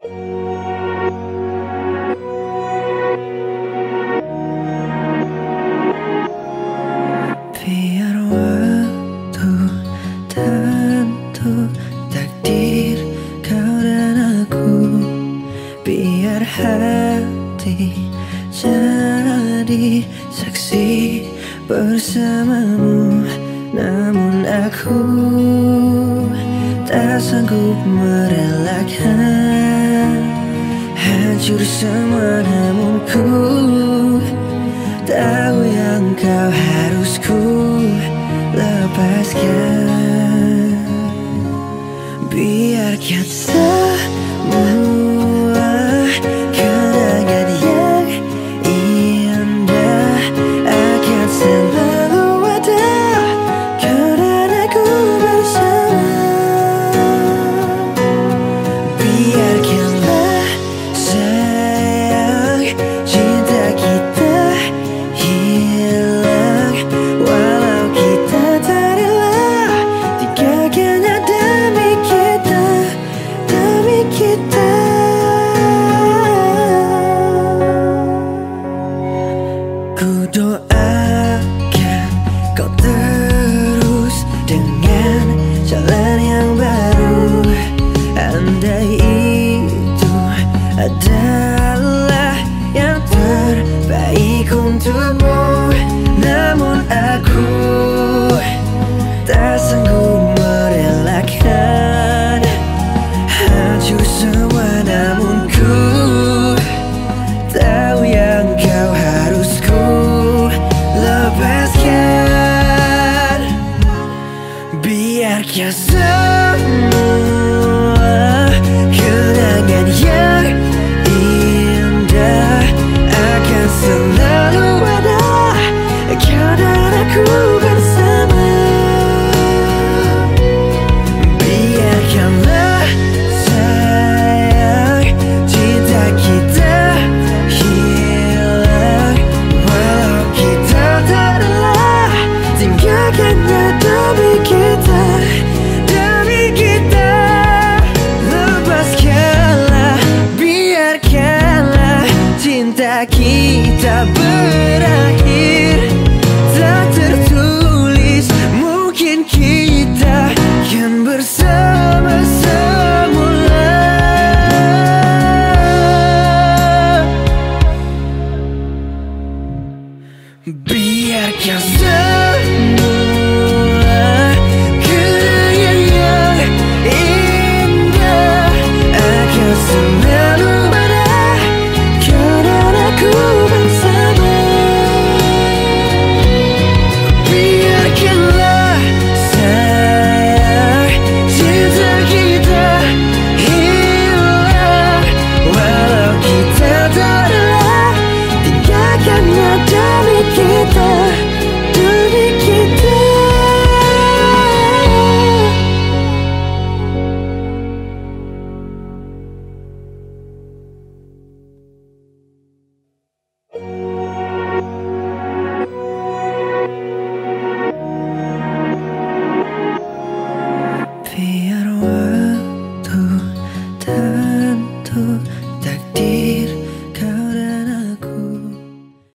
Biar waktu tentu takdir kau dan aku. Biar hati jadi saksi bersamamu. Namun aku tak sanggup merelakan Hancur semua namun ku Tahu yang kau harus ku lepaskan. Biarkan semua come tomorrow can't they'll be